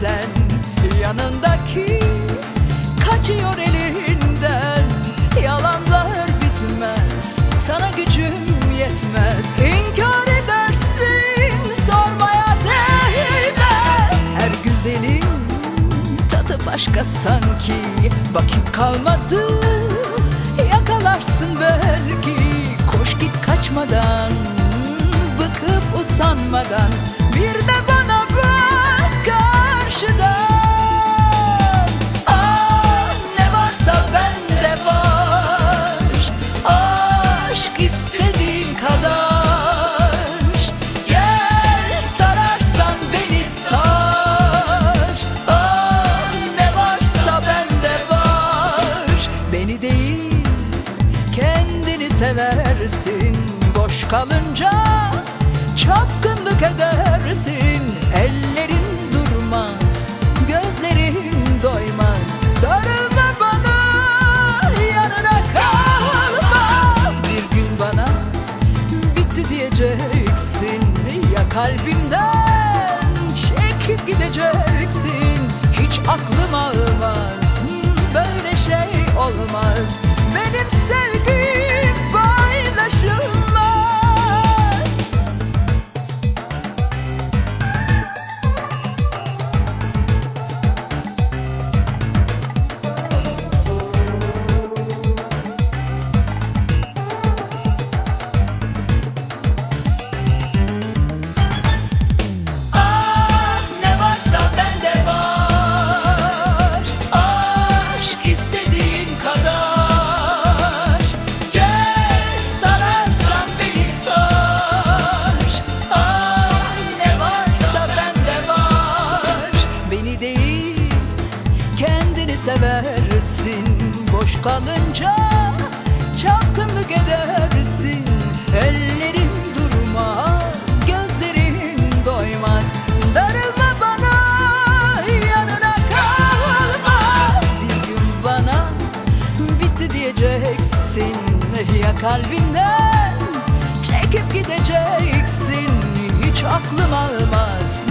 sen yanındaki. Kaçıyor elinden yalanlar bitmez. Sana gücüm yetmez. İnkar edersin sormaya değmez. Her güzelin tadı başka sanki. Vakit kalmadı yakalarsın belki. Koş git kaçmadan bıkıp usanmadan. Kadar. Gel sararsan beni sar. Ah ne varsa bende var. Beni değil kendini seversin. Boş kalınca çapkınlık edersin bitti diyeceksin Ya kalbimden çekip gideceksin. Hiç aklım kalınca çapkınlık edersin. Ellerin durmaz, gözlerin doymaz. Darılma bana, yanına kalmaz. Bir gün bana bitti diyeceksin. Ya kalbinden çekip gideceksin. Hiç aklım almaz,